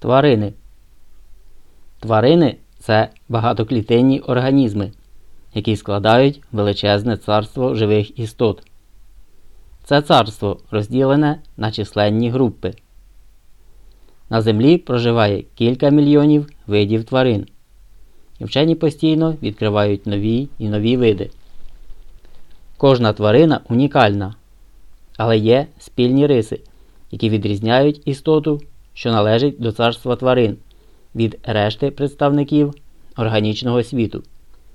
Тварини. Тварини це багатоклітинні організми, які складають величезне царство живих істот. Це царство розділене на численні групи. На Землі проживає кілька мільйонів видів тварин. І вчені постійно відкривають нові і нові види. Кожна тварина унікальна, але є спільні риси, які відрізняють істоту, що належить до царства тварин від решти представників органічного світу,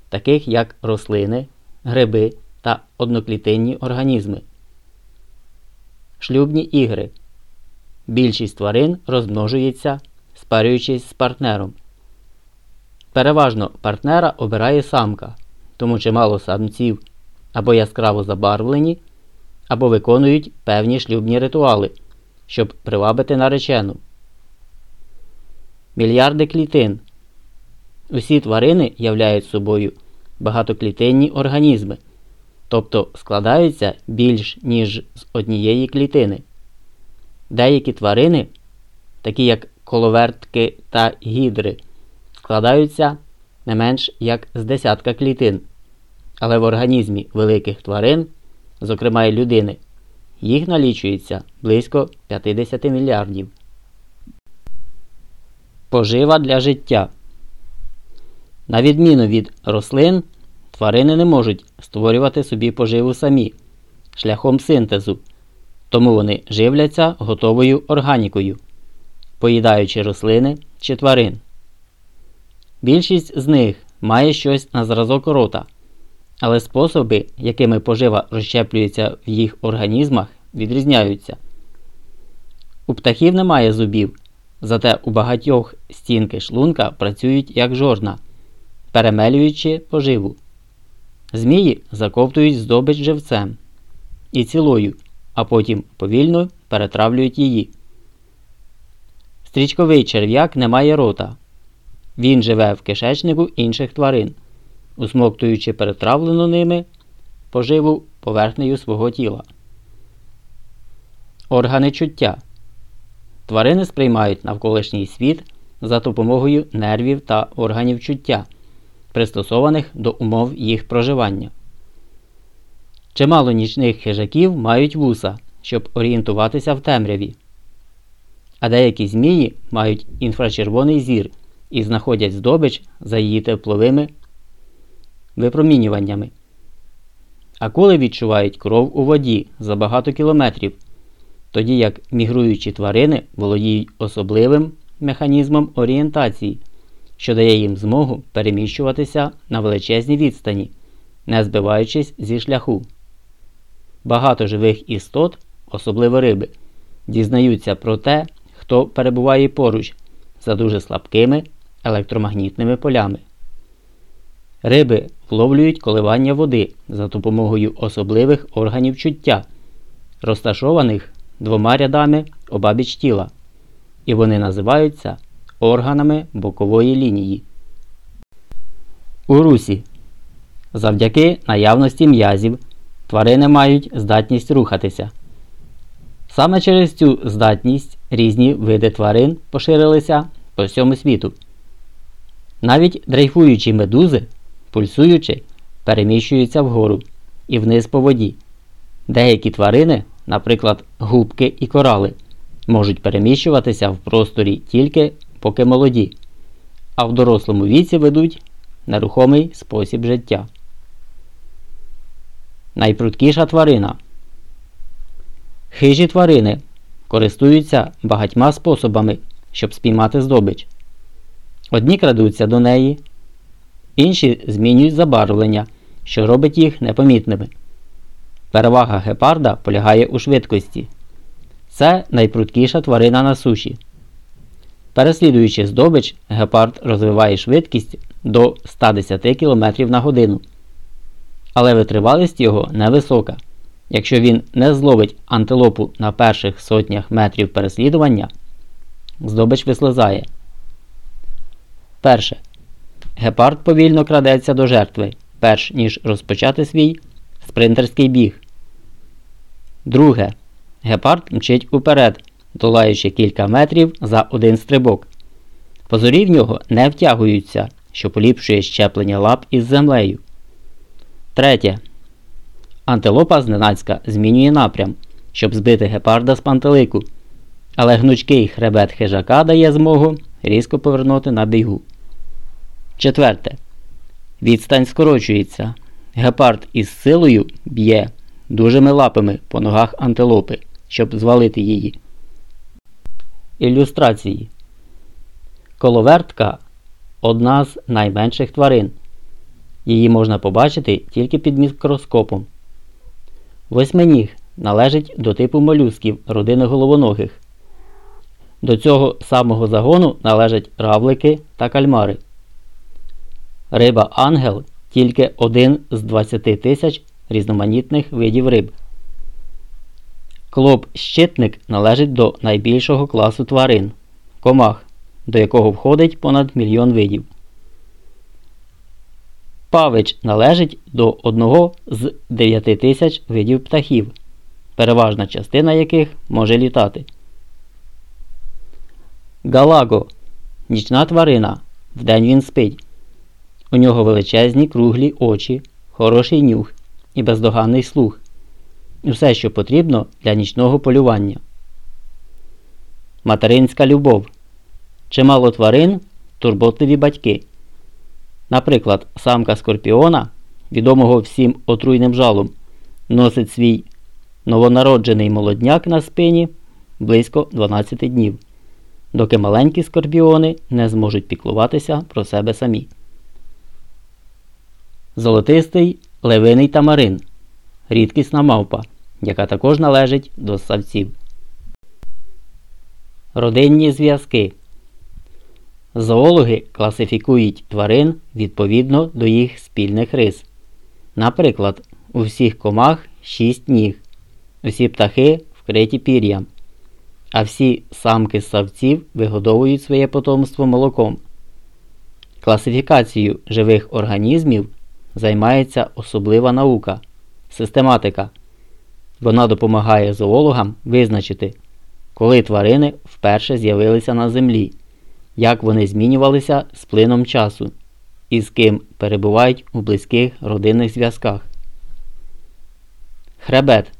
таких як рослини, гриби та одноклітинні організми. Шлюбні ігри. Більшість тварин розмножується, спарюючись з партнером. Переважно партнера обирає самка, тому чимало самців або яскраво забарвлені, або виконують певні шлюбні ритуали, щоб привабити наречену. Мільярди клітин. Усі тварини являють собою багатоклітинні організми, тобто складаються більш ніж з однієї клітини. Деякі тварини, такі як коловертки та гідри, складаються не менш як з десятка клітин, але в організмі великих тварин, зокрема і людини, їх налічується близько 50 мільярдів. Пожива для життя. На відміну від рослин, тварини не можуть створювати собі поживу самі шляхом синтезу, тому вони живляться готовою органікою, поїдаючи рослини чи тварин. Більшість з них має щось на зразок рота, але способи, якими пожива розщеплюється в їх організмах, відрізняються. У птахів немає зубів. Зате у багатьох стінки шлунка працюють як жорна, перемелюючи поживу. Змії заковтують здобич живцем і цілою, а потім повільно перетравлюють її. Стрічковий черв'як не має рота. Він живе в кишечнику інших тварин, усмоктуючи перетравлену ними поживу поверхнею свого тіла. Органи чуття. Тварини сприймають навколишній світ за допомогою нервів та органів чуття, пристосованих до умов їх проживання. Чимало нічних хижаків мають вуса, щоб орієнтуватися в темряві. А деякі змії мають інфрачервоний зір і знаходять здобич за її тепловими випромінюваннями. Акули відчувають кров у воді за багато кілометрів тоді як мігруючі тварини володіють особливим механізмом орієнтації, що дає їм змогу переміщуватися на величезній відстані, не збиваючись зі шляху. Багато живих істот, особливо риби, дізнаються про те, хто перебуває поруч за дуже слабкими електромагнітними полями. Риби вловлюють коливання води за допомогою особливих органів чуття, розташованих двома рядами обабіч тіла, і вони називаються органами бокової лінії. У русі завдяки наявності м'язів тварини мають здатність рухатися. Саме через цю здатність різні види тварин поширилися по всьому світу. Навіть дрейфуючі медузи, пульсуючи, переміщуються вгору і вниз по воді. Деякі тварини наприклад, губки і корали, можуть переміщуватися в просторі тільки поки молоді, а в дорослому віці ведуть нерухомий спосіб життя. Найпрудкіша тварина. Хижі тварини користуються багатьма способами, щоб спіймати здобич. Одні крадуться до неї, інші змінюють забарвлення, що робить їх непомітними. Перевага гепарда полягає у швидкості. Це найпрудкіша тварина на суші. Переслідуючи здобич, гепард розвиває швидкість до 110 км на годину. Але витривалість його невисока. Якщо він не зловить антилопу на перших сотнях метрів переслідування, здобич вислизає. Перше. Гепард повільно крадеться до жертви, перш ніж розпочати свій спринтерський біг. Друге. Гепард мчить уперед, долаючи кілька метрів за один стрибок. Позорі в нього не втягуються, що поліпшує щеплення лап із землею. Третє. Антилопа зненацька змінює напрям, щоб збити гепарда з пантелику. Але гнучкий хребет хижака дає змогу різко повернути на бігу. Четверте. Відстань скорочується. Гепард із силою б'є дужими лапами по ногах антилопи, щоб звалити її. Ілюстрації. Коловертка одна з найменших тварин. Її можна побачити тільки під мікроскопом. Восьминіг належить до типу молюсків родини головоногих. До цього самого загону належать равлики та кальмари. Риба ангел тільки один з 20 тисяч різноманітних видів риб. Клоп щитник належить до найбільшого класу тварин комах, до якого входить понад мільйон видів. Павич належить до одного з 9 тисяч видів птахів, переважна частина яких може літати. Галаго нічна тварина. Вдень він спить. У нього величезні круглі очі, хороший нюх і бездоганний слух. Усе, що потрібно для нічного полювання. Материнська любов. Чимало тварин турботливі батьки. Наприклад, самка скорпіона, відомого всім отруйним жалом, носить свій новонароджений молодняк на спині близько 12 днів, доки маленькі скорпіони не зможуть піклуватися про себе самі. Золотистий левиний тамарин рідкісна мавпа, яка також належить до ссавців. Родинні зв'язки. Зоологи класифікують тварин відповідно до їх спільних рис. Наприклад, у всіх комах 6 ніг, усі птахи вкриті пір'ям, а всі самки ссавців вигодовують своє потомство молоком. Класифікацією живих організмів займається особлива наука систематика. Вона допомагає зоологам визначити, коли тварини вперше з'явилися на землі, як вони змінювалися з плином часу і з ким перебувають у близьких родинних зв'язках. Хребет.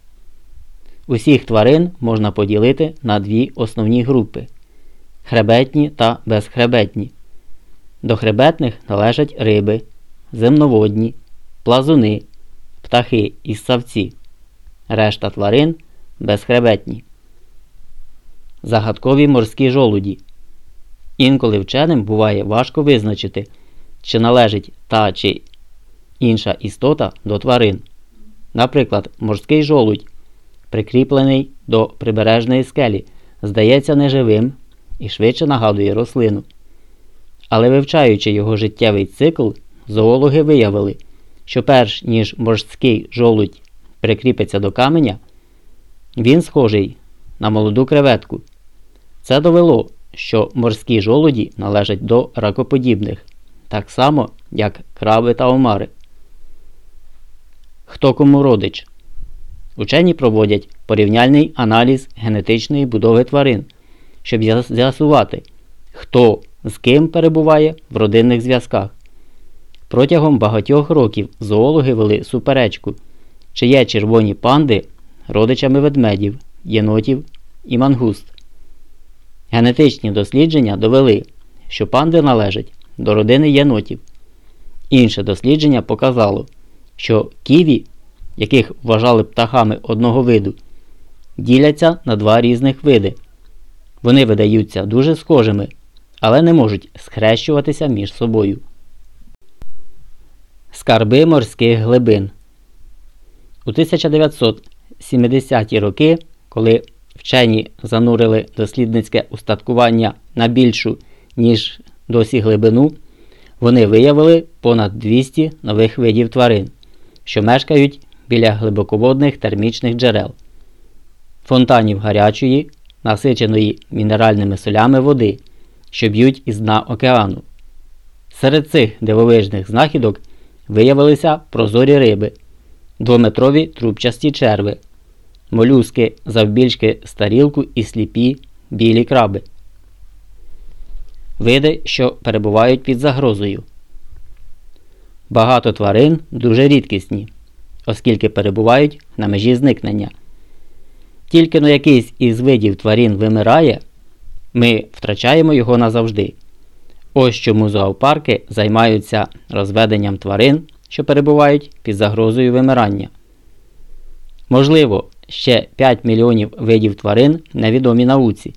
Усіх тварин можна поділити на дві основні групи хребетні та безхребетні. До хребетних належать риби, земноводні, плазуни, птахи і ссавці, решта тварин безхребетні. Загадкові морські жолуді. Інколи вченим буває важко визначити, чи належить та чи інша істота до тварин. Наприклад, морський жолудь, прикріплений до прибережної скелі, здається неживим і швидше нагадує рослину. Але вивчаючи його життєвий цикл, зоологи виявили, що перш ніж морський жолудь прикріпиться до каменя, він схожий на молоду креветку. Це довело, що морські жолуді належать до ракоподібних, так само, як краби та омари. Хто кому родич? Учені проводять порівняльний аналіз генетичної будови тварин, щоб з'ясувати, хто з ким перебуває в родинних зв'язках. Протягом багатьох років зоологи вели суперечку, чи є червоні панди родичами ведмедів, єнотів і мангуст. Генетичні дослідження довели, що панди належать до родини єнотів. Інше дослідження показало, що ківі, яких вважали птахами одного виду, діляться на два різних види. Вони видаються дуже схожими, але не можуть схрещуватися між собою. Скарби морських глибин. У 1970-ті роки, коли вчені занурили дослідницьке устаткування на більшу, ніж досі глибину, вони виявили понад 200 нових видів тварин, що мешкають біля глибоководних термічних джерел, фонтанів гарячої, насиченої мінеральними солями води, що б'ють із дна океану. Серед цих дивовижних знахідок виявилися прозорі риби, двометрові трубчасті черви, молюски завбільшки старілку і сліпі білі краби. види, що перебувають під загрозою. Багато тварин дуже рідкісні, оскільки перебувають на межі зникнення. Тільки но якийсь із видів тварин вимирає, ми втрачаємо його назавжди. Ось чому зоопарки займаються розведенням тварин, що перебувають під загрозою вимирання. Можливо, ще 5 мільйонів видів тварин невідомі науці,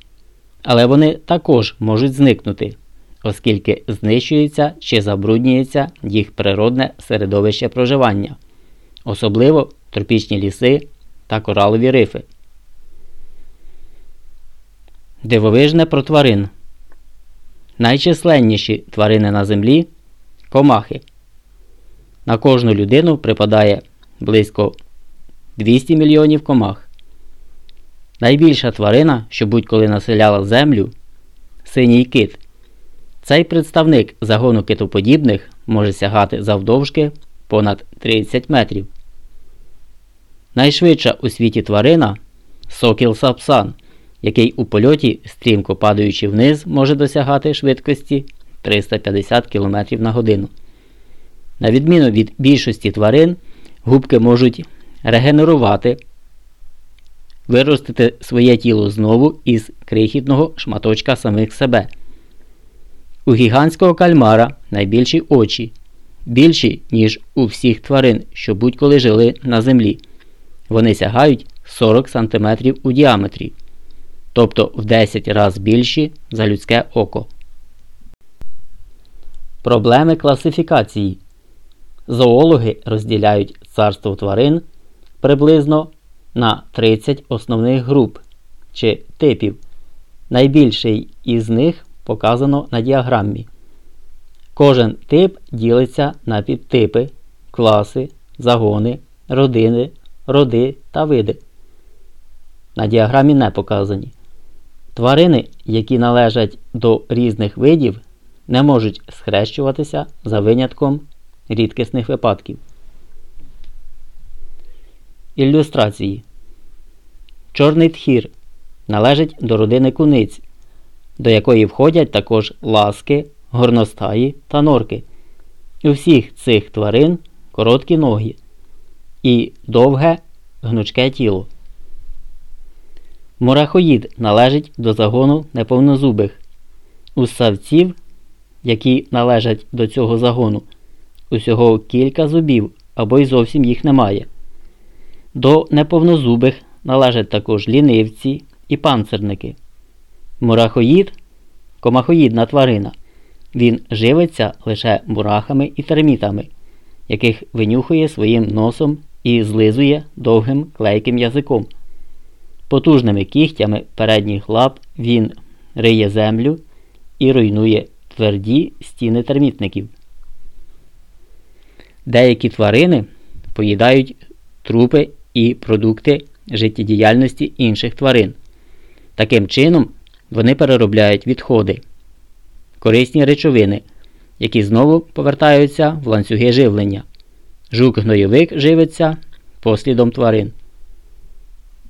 але вони також можуть зникнути, оскільки знищується чи забруднюється їх природне середовище проживання, особливо тропічні ліси та коралові рифи. Дивовижне про тварин. Найчисленніші тварини на землі комахи. На кожну людину припадає близько 200 мільйонів комах. Найбільша тварина, що будь-коли населяла землю синій кит. Цей представник загону китоподібних може сягати завдовжки понад 30 метрів. Найшвидша у світі тварина сокіл сапсан який у польоті, стрімко падаючи вниз, може досягати швидкості 350 км на годину. На відміну від більшості тварин, губки можуть регенерувати, виростити своє тіло знову із крихітного шматочка самих себе. У гігантського кальмара найбільші очі, більші, ніж у всіх тварин, що будь-коли жили на землі. Вони сягають 40 см у діаметрі тобто в 10 разів більші за людське око. Проблеми класифікації. Зоологи розділяють царство тварин приблизно на 30 основних груп чи типів. Найбільший із них показано на діаграмі. Кожен тип ділиться на підтипи, класи, загони, родини, роди та види. На діаграмі не показані. Тварини, які належать до різних видів, не можуть схрещуватися за винятком рідкісних випадків. Ілюстрації Чорний тхір належить до родини куниць, до якої входять також ласки, горностаї та норки. У всіх цих тварин короткі ноги і довге гнучке тіло. Мурахоїд належить до загону неповнозубих. У ссавців, які належать до цього загону, усього кілька зубів або й зовсім їх немає. До неповнозубих належать також лінивці і панцирники. Мурахоїд комахоїдна тварина. Він живиться лише мурахами і термітами, яких винюхує своїм носом і злизує довгим клейким язиком. Потужними кігтями передніх лап він риє землю і руйнує тверді стіни термітників. Деякі тварини поїдають трупи і продукти життєдіяльності інших тварин. Таким чином, вони переробляють відходи, корисні речовини, які знову повертаються в ланцюги живлення. Жук гнойовик живиться послідом тварин.